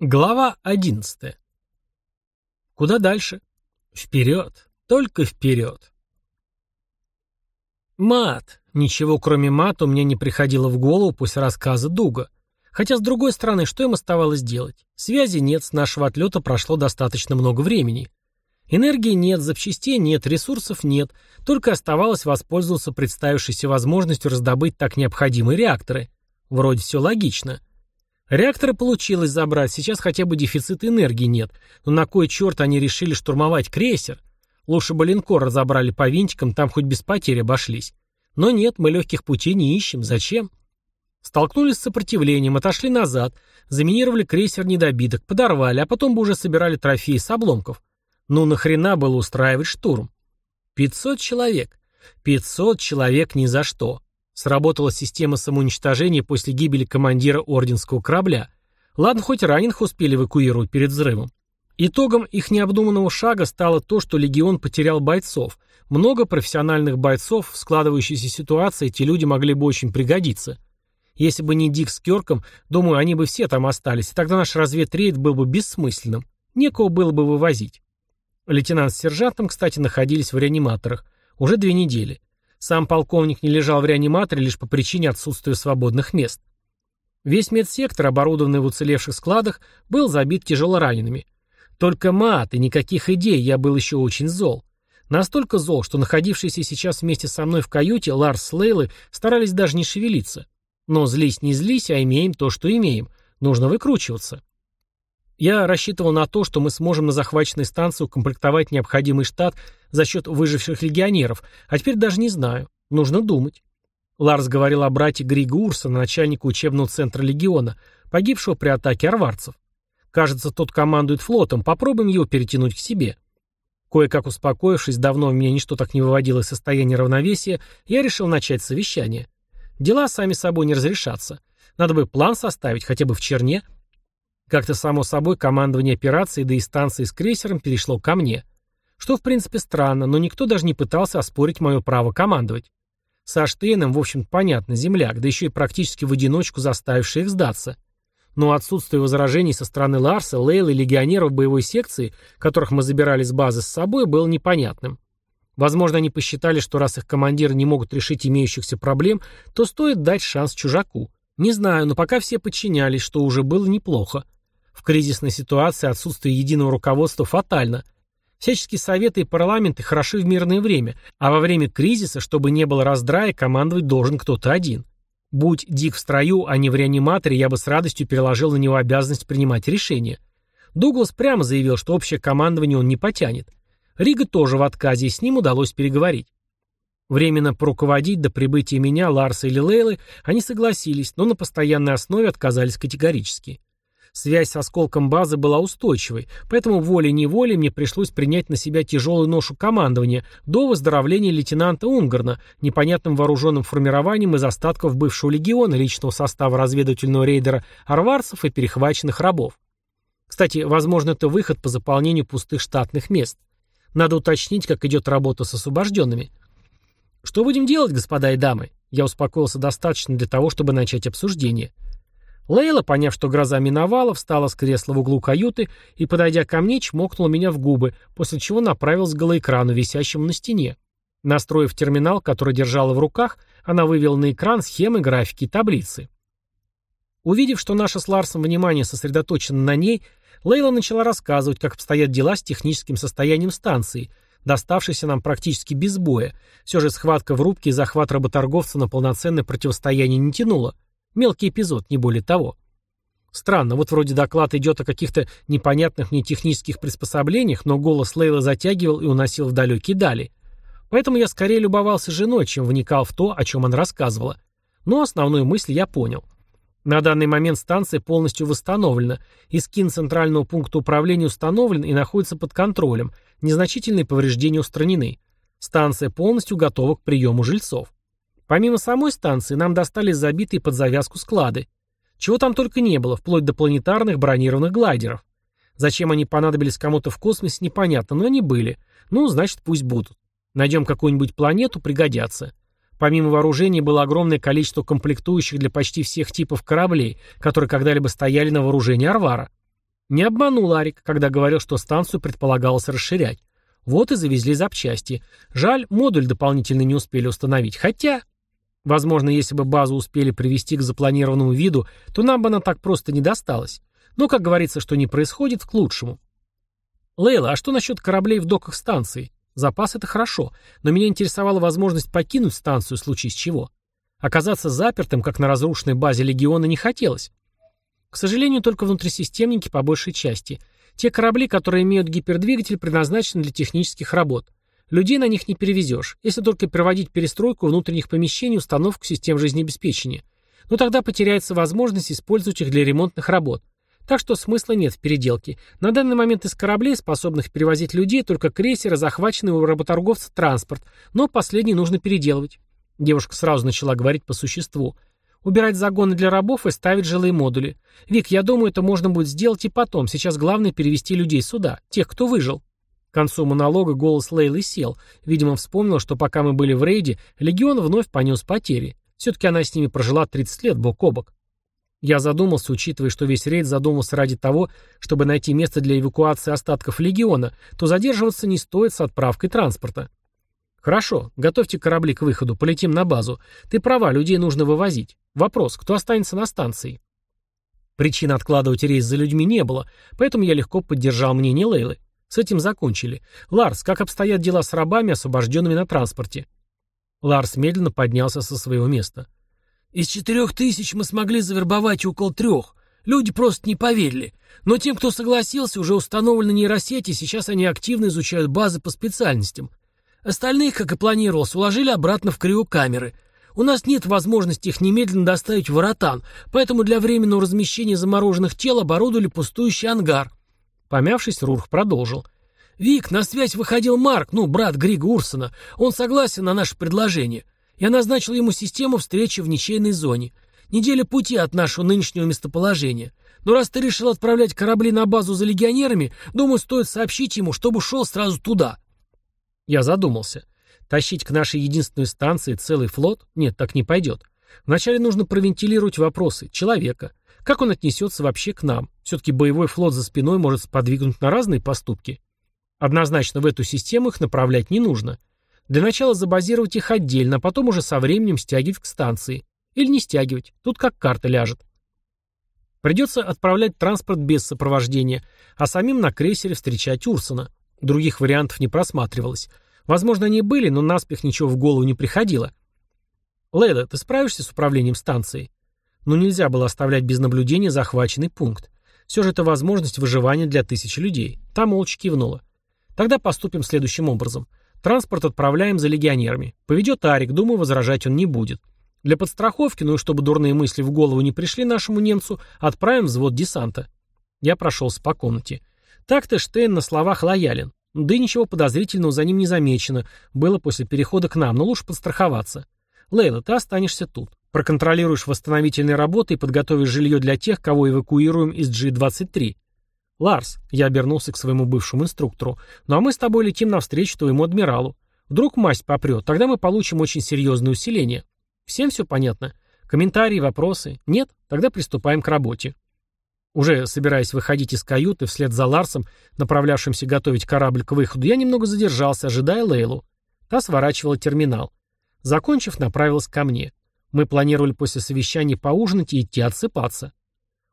Глава 11. Куда дальше? Вперед. Только вперед. Мат. Ничего кроме мата у меня не приходило в голову после рассказа Дуга. Хотя, с другой стороны, что им оставалось делать? Связи нет, с нашего отлета прошло достаточно много времени. Энергии нет, запчастей нет, ресурсов нет, только оставалось воспользоваться представившейся возможностью раздобыть так необходимые реакторы. Вроде все логично. Реакторы получилось забрать, сейчас хотя бы дефицита энергии нет. Но на кой черт они решили штурмовать крейсер? Лучше бы линкор разобрали по винтикам, там хоть без потерь обошлись. Но нет, мы легких путей не ищем. Зачем? Столкнулись с сопротивлением, отошли назад, заминировали крейсер недобиток, подорвали, а потом бы уже собирали трофеи с обломков. Ну нахрена было устраивать штурм? 500 человек. 500 человек ни за что. Сработала система самоуничтожения после гибели командира орденского корабля. Ладно, хоть раненых успели эвакуировать перед взрывом. Итогом их необдуманного шага стало то, что легион потерял бойцов. Много профессиональных бойцов, в складывающейся ситуации эти люди могли бы очень пригодиться. Если бы не Дик с Кёрком, думаю, они бы все там остались, и тогда наш разведрейд был бы бессмысленным. Некого было бы вывозить. Лейтенант с сержантом, кстати, находились в реаниматорах. Уже две недели. Сам полковник не лежал в реаниматоре лишь по причине отсутствия свободных мест. Весь медсектор, оборудованный в уцелевших складах, был забит тяжелоранеными. Только мат и никаких идей, я был еще очень зол. Настолько зол, что находившиеся сейчас вместе со мной в каюте Ларс с Лейлой старались даже не шевелиться. Но злись не злись, а имеем то, что имеем. Нужно выкручиваться. Я рассчитывал на то, что мы сможем на захваченной станции укомплектовать необходимый штат за счет выживших легионеров, а теперь даже не знаю. Нужно думать. Ларс говорил о брате Грига Урсона, начальнику учебного центра легиона, погибшего при атаке арварцев. Кажется, тот командует флотом, попробуем его перетянуть к себе. Кое-как успокоившись, давно меня ничто так не выводило из состояния равновесия, я решил начать совещание. Дела сами собой не разрешатся. Надо бы план составить, хотя бы в черне – как-то само собой командование операции, да и станции с крейсером перешло ко мне. Что в принципе странно, но никто даже не пытался оспорить мое право командовать. Со Штейном, в общем-то, понятно, земляк, да еще и практически в одиночку заставивший их сдаться. Но отсутствие возражений со стороны Ларса, Лейлы и легионеров боевой секции, которых мы забирали с базы с собой, было непонятным. Возможно, они посчитали, что раз их командиры не могут решить имеющихся проблем, то стоит дать шанс чужаку. Не знаю, но пока все подчинялись, что уже было неплохо. В кризисной ситуации отсутствие единого руководства фатально. Всяческие советы и парламенты хороши в мирное время, а во время кризиса, чтобы не было раздрая, командовать должен кто-то один. Будь Дик в строю, а не в реаниматоре, я бы с радостью переложил на него обязанность принимать решения. Дуглас прямо заявил, что общее командование он не потянет. Рига тоже в отказе, и с ним удалось переговорить. Временно поруководить до прибытия меня, Ларса или Лейлы они согласились, но на постоянной основе отказались категорически. Связь с осколком базы была устойчивой, поэтому волей-неволей мне пришлось принять на себя тяжелую ношу командования до выздоровления лейтенанта Унгарна, непонятным вооруженным формированием из остатков бывшего легиона, личного состава разведывательного рейдера арварцев и перехваченных рабов. Кстати, возможно, это выход по заполнению пустых штатных мест. Надо уточнить, как идет работа с освобожденными. Что будем делать, господа и дамы? Я успокоился достаточно для того, чтобы начать обсуждение. — Лейла, поняв, что гроза миновала, встала с кресла в углу каюты и, подойдя ко мне, чмокнула меня в губы, после чего направилась к голоэкрану, висящему на стене. Настроив терминал, который держала в руках, она вывела на экран схемы, графики и таблицы. Увидев, что наше с Ларсом внимание сосредоточено на ней, Лейла начала рассказывать, как обстоят дела с техническим состоянием станции, доставшейся нам практически без боя. Все же схватка в рубке и захват работорговца на полноценное противостояние не тянуло. Мелкий эпизод, не более того. Странно, вот вроде доклад идет о каких-то непонятных мне технических приспособлениях, но голос Лейлы затягивал и уносил в далекие дали. Поэтому я скорее любовался женой, чем вникал в то, о чем она рассказывала. Но основную мысль я понял. На данный момент станция полностью восстановлена, и скин центрального пункта управления установлен и находится под контролем, незначительные повреждения устранены. Станция полностью готова к приему жильцов. Помимо самой станции, нам достались забитые под завязку склады. Чего там только не было, вплоть до планетарных бронированных глайдеров. Зачем они понадобились кому-то в космосе, непонятно, но они были. Ну, значит, пусть будут. Найдем какую-нибудь планету, пригодятся. Помимо вооружений было огромное количество комплектующих для почти всех типов кораблей, которые когда-либо стояли на вооружении Арвара. Не обманул Арик, когда говорил, что станцию предполагалось расширять. Вот и завезли запчасти. Жаль, модуль дополнительный не успели установить. Хотя... Возможно, если бы базу успели привести к запланированному виду, то нам бы она так просто не досталась. Но, как говорится, что не происходит, к лучшему. Лейла, а что насчет кораблей в доках станции? Запас — это хорошо, но меня интересовала возможность покинуть станцию, в случае с чего. Оказаться запертым, как на разрушенной базе Легиона, не хотелось. К сожалению, только внутрисистемники по большей части. Те корабли, которые имеют гипердвигатель, предназначены для технических работ. Людей на них не перевезешь, если только проводить перестройку внутренних помещений и установку систем жизнеобеспечения. Но тогда потеряется возможность использовать их для ремонтных работ. Так что смысла нет в переделке. На данный момент из кораблей, способных перевозить людей, только крейсеры, захваченный у работорговца транспорт, но последний нужно переделывать. Девушка сразу начала говорить по существу. Убирать загоны для рабов и ставить жилые модули. Вик, я думаю, это можно будет сделать и потом. Сейчас главное перевести людей сюда, тех, кто выжил. Концу монолога голос Лейлы сел. Видимо, вспомнил, что пока мы были в рейде, Легион вновь понес потери. Все-таки она с ними прожила 30 лет бок о бок. Я задумался, учитывая, что весь рейд задумался ради того, чтобы найти место для эвакуации остатков легиона, то задерживаться не стоит с отправкой транспорта. Хорошо, готовьте корабли к выходу, полетим на базу. Ты права, людей нужно вывозить. Вопрос, кто останется на станции? Причин откладывать рейс за людьми не было, поэтому я легко поддержал мнение Лейлы. С этим закончили. Ларс, как обстоят дела с рабами, освобожденными на транспорте? Ларс медленно поднялся со своего места. Из четырех тысяч мы смогли завербовать около трех. Люди просто не поверили. Но тем, кто согласился, уже установлены нейросети, сейчас они активно изучают базы по специальностям. Остальных, как и планировалось, уложили обратно в криокамеры. У нас нет возможности их немедленно доставить в Воротан, поэтому для временного размещения замороженных тел оборудовали пустующий ангар. Помявшись, Рурх продолжил. «Вик, на связь выходил Марк, ну, брат Грига Урсона. Он согласен на наше предложение. Я назначил ему систему встречи в ничейной зоне. Неделя пути от нашего нынешнего местоположения. Но раз ты решил отправлять корабли на базу за легионерами, думаю, стоит сообщить ему, чтобы шел сразу туда». Я задумался. Тащить к нашей единственной станции целый флот? Нет, так не пойдет. Вначале нужно провентилировать вопросы. Человека. Как он отнесется вообще к нам? Все-таки боевой флот за спиной может сподвигнуть на разные поступки. Однозначно в эту систему их направлять не нужно. Для начала забазировать их отдельно, а потом уже со временем стягивать к станции. Или не стягивать. Тут как карта ляжет. Придется отправлять транспорт без сопровождения, а самим на крейсере встречать Урсона. Других вариантов не просматривалось. Возможно, они были, но наспех ничего в голову не приходило. «Лейла, ты справишься с управлением станцией?» Но ну, нельзя было оставлять без наблюдения захваченный пункт. Все же это возможность выживания для тысячи людей. Та молча кивнула. Тогда поступим следующим образом. Транспорт отправляем за легионерами. Поведет Арик, думаю, возражать он не будет. Для подстраховки, ну и чтобы дурные мысли в голову не пришли нашему немцу, отправим взвод десанта. Я прошелся по комнате. Так-то Штейн на словах лоялен. Да и ничего подозрительного за ним не замечено. Было после перехода к нам, но лучше подстраховаться. Лейла, ты останешься тут. Проконтролируешь восстановительные работы и подготовишь жилье для тех, кого эвакуируем из G-23. «Ларс», — я обернулся к своему бывшему инструктору, «ну а мы с тобой летим навстречу твоему адмиралу. Вдруг масть попрет, тогда мы получим очень серьезное усиление. Всем все понятно? Комментарии, вопросы? Нет? Тогда приступаем к работе». Уже собираясь выходить из каюты вслед за Ларсом, направлявшимся готовить корабль к выходу, я немного задержался, ожидая Лейлу. Та сворачивала терминал. Закончив, направилась ко мне. Мы планировали после совещания поужинать и идти отсыпаться.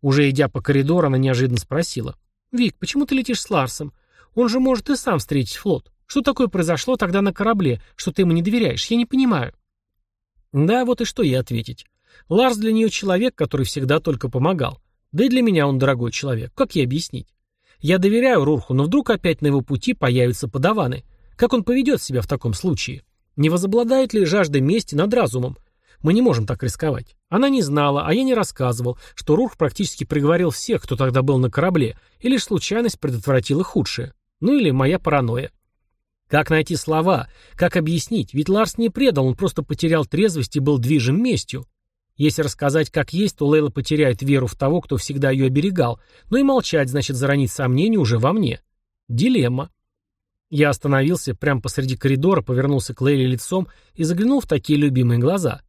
Уже идя по коридору, она неожиданно спросила. «Вик, почему ты летишь с Ларсом? Он же может и сам встретить флот. Что такое произошло тогда на корабле, что ты ему не доверяешь? Я не понимаю». Да, вот и что ей ответить. Ларс для нее человек, который всегда только помогал. Да и для меня он дорогой человек. Как ей объяснить? Я доверяю Рурху, но вдруг опять на его пути появятся подаваны. Как он поведет себя в таком случае? Не возобладает ли жажда мести над разумом? Мы не можем так рисковать. Она не знала, а я не рассказывал, что Рух практически приговорил всех, кто тогда был на корабле, и лишь случайность предотвратила худшее. Ну или моя паранойя. Как найти слова? Как объяснить? Ведь Ларс не предал, он просто потерял трезвость и был движим местью. Если рассказать как есть, то Лейла потеряет веру в того, кто всегда ее оберегал, но и молчать значит заронить сомнения уже во мне. Дилемма. Я остановился прямо посреди коридора, повернулся к Лейле лицом и заглянул в такие любимые глаза.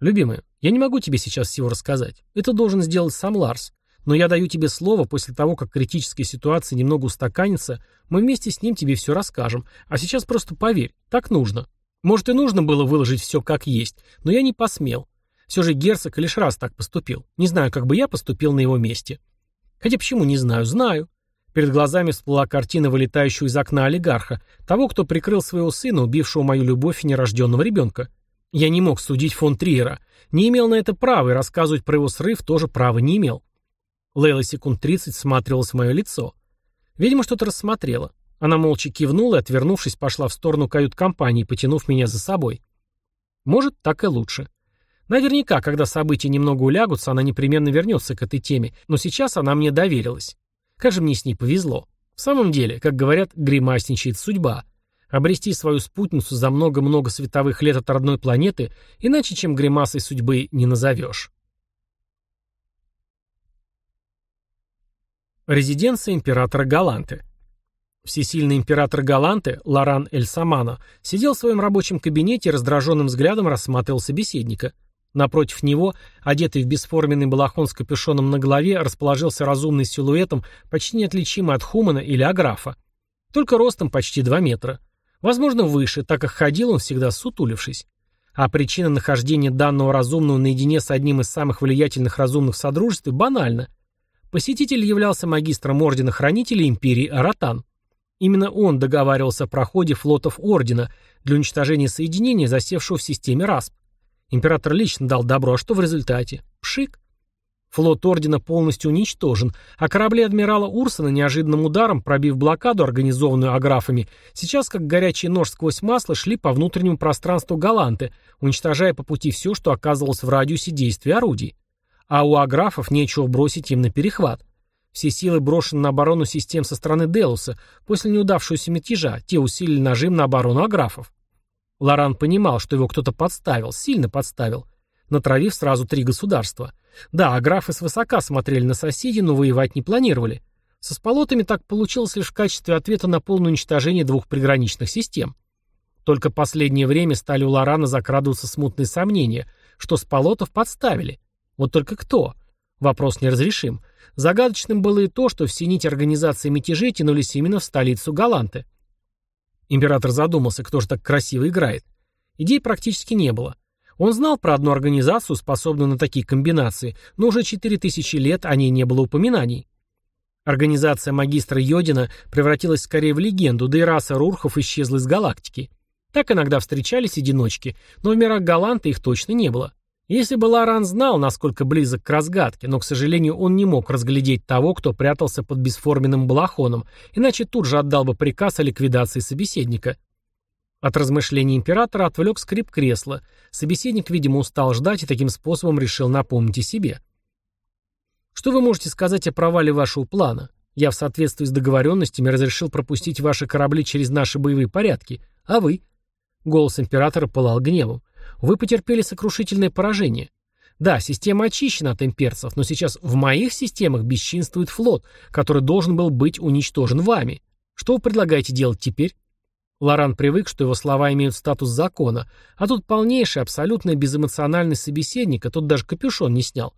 «Любимая, я не могу тебе сейчас всего рассказать. Это должен сделать сам Ларс. Но я даю тебе слово, после того, как критическая ситуация немного устаканится, мы вместе с ним тебе все расскажем. А сейчас просто поверь, так нужно. Может и нужно было выложить все как есть, но я не посмел. Все же герцог лишь раз так поступил. Не знаю, как бы я поступил на его месте. Хотя почему не знаю, знаю. Перед глазами всплыла картина вылетающего из окна олигарха, того, кто прикрыл своего сына, убившего мою любовь и нерожденного ребенка. Я не мог судить фон Триера. Не имел на это права, и рассказывать про его срыв тоже права не имел. Лейла секунд тридцать всматривалась в мое лицо. Видимо, что-то рассмотрела. Она молча кивнула и, отвернувшись, пошла в сторону кают-компании, потянув меня за собой. Может, так и лучше. Наверняка, когда события немного улягутся, она непременно вернется к этой теме, но сейчас она мне доверилась. Как же мне с ней повезло. В самом деле, как говорят, гримасничает судьба. Обрести свою спутницу за много-много световых лет от родной планеты иначе, чем гримасой судьбы, не назовешь. Резиденция императора Галанты. Всесильный император Галанты, Лоран Эль Самано, сидел в своем рабочем кабинете и раздраженным взглядом рассматривал собеседника. Напротив него, одетый в бесформенный балахон с капюшоном на голове, расположился разумный силуэтом, почти неотличимый от Хумана или Аграфа. Только ростом почти 2 метра. Возможно, выше, так как ходил он всегда сутулившись. А причина нахождения данного разумного наедине с одним из самых влиятельных разумных содружеств банальна – Посетитель являлся магистром Ордена Хранителей Империи Аратан. Именно он договаривался о проходе флотов Ордена для уничтожения соединения, засевшего в системе РАСП. Император лично дал добро, а что в результате? Пшик. Флот Ордена полностью уничтожен, а корабли адмирала Урсона неожиданным ударом, пробив блокаду, организованную аграфами, сейчас как горячий нож сквозь масло шли по внутреннему пространству Галанты, уничтожая по пути все, что оказывалось в радиусе действия орудий а у аграфов нечего бросить им на перехват. Все силы брошены на оборону систем со стороны Делуса, после неудавшегося мятежа, те усилили нажим на оборону аграфов. Лоран понимал, что его кто-то подставил, сильно подставил, натравив сразу три государства. Да, аграфы свысока смотрели на соседей, но воевать не планировали. Со сполотами так получилось лишь в качестве ответа на полное уничтожение двух приграничных систем. Только последнее время стали у Лорана закрадываться смутные сомнения, что сполотов подставили – вот только кто? Вопрос неразрешим. Загадочным было и то, что все нити организации мятежей тянулись именно в столицу Галанты. Император задумался, кто же так красиво играет. Идей практически не было. Он знал про одну организацию, способную на такие комбинации, но уже 4000 лет о ней не было упоминаний. Организация магистра Йодина превратилась скорее в легенду, да и раса Рурхов исчезла из галактики. Так иногда встречались одиночки, но в мирах Галанты их точно не было. Если бы Лоран знал, насколько близок к разгадке, но, к сожалению, он не мог разглядеть того, кто прятался под бесформенным балахоном, иначе тут же отдал бы приказ о ликвидации собеседника. От размышлений императора отвлек скрип кресла. Собеседник, видимо, устал ждать и таким способом решил напомнить о себе. «Что вы можете сказать о провале вашего плана? Я в соответствии с договоренностями разрешил пропустить ваши корабли через наши боевые порядки. А вы?» Голос императора пылал гневом. Вы потерпели сокрушительное поражение. Да, система очищена от имперцев, но сейчас в моих системах бесчинствует флот, который должен был быть уничтожен вами. Что вы предлагаете делать теперь? Лоран привык, что его слова имеют статус закона, а тут полнейший, абсолютно безэмоциональный собеседник, а тут даже капюшон не снял.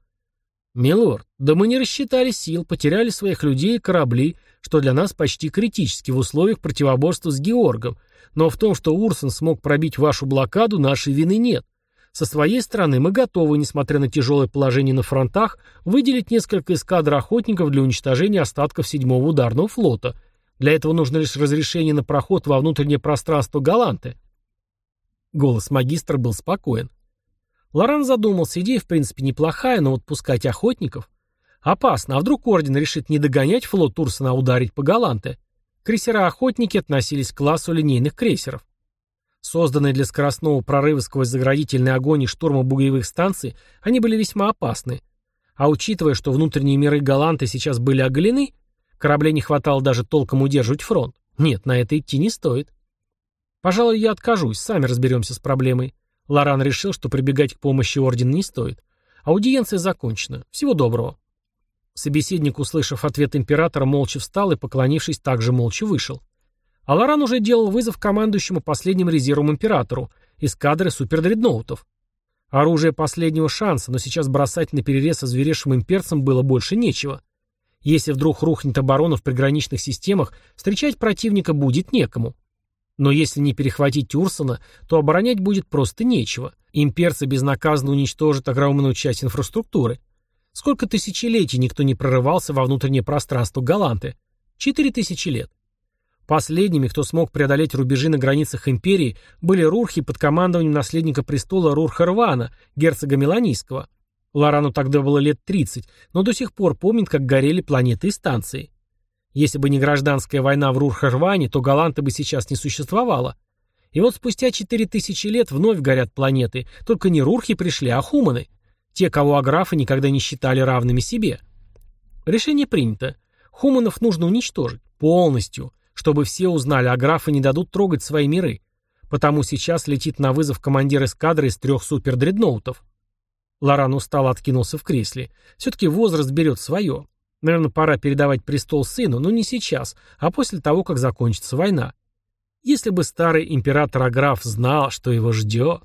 «Милорд, да мы не рассчитали сил, потеряли своих людей и корабли, что для нас почти критически в условиях противоборства с Георгом, но в том, что Урсон смог пробить вашу блокаду, нашей вины нет. Со своей стороны мы готовы, несмотря на тяжелое положение на фронтах, выделить несколько эскадр охотников для уничтожения остатков седьмого ударного флота. Для этого нужно лишь разрешение на проход во внутреннее пространство Галанты. Голос магистра был спокоен. Лоран задумался, идея в принципе неплохая, но вот пускать охотников... Опасно, а вдруг Орден решит не догонять флот Турсона, а ударить по Галанте? Крейсера-охотники относились к классу линейных крейсеров. Созданные для скоростного прорыва сквозь заградительный огонь и штурма бугиевых станций, они были весьма опасны. А учитывая, что внутренние миры Галанты сейчас были оголены, кораблей не хватало даже толком удерживать фронт. Нет, на это идти не стоит. Пожалуй, я откажусь, сами разберемся с проблемой. Лоран решил, что прибегать к помощи Ордена не стоит. Аудиенция закончена. Всего доброго. Собеседник, услышав ответ императора, молча встал и, поклонившись, также молча вышел. А Лоран уже делал вызов командующему последним резервом императору, из кадры супердредноутов. Оружие последнего шанса, но сейчас бросать на перерез озверевшим имперцам было больше нечего. Если вдруг рухнет оборона в приграничных системах, встречать противника будет некому. Но если не перехватить Урсона, то оборонять будет просто нечего. Имперцы безнаказанно уничтожат огромную часть инфраструктуры. Сколько тысячелетий никто не прорывался во внутреннее пространство Галанты? Четыре тысячи лет. Последними, кто смог преодолеть рубежи на границах империи, были рурхи под командованием наследника престола Рурха Рвана, герцога Меланийского. Лорану тогда было лет 30, но до сих пор помнит, как горели планеты и станции. Если бы не гражданская война в Рурхарване, то Галанта бы сейчас не существовало. И вот спустя 4000 лет вновь горят планеты, только не Рурхи пришли, а Хуманы. Те, кого аграфы никогда не считали равными себе. Решение принято. Хуманов нужно уничтожить. Полностью. Чтобы все узнали, а графы не дадут трогать свои миры. Потому сейчас летит на вызов командир эскадры из трех супердредноутов. Лоран устало откинулся в кресле. Все-таки возраст берет свое. Наверное, пора передавать престол сыну, но не сейчас, а после того, как закончится война. Если бы старый император Аграф знал, что его ждет...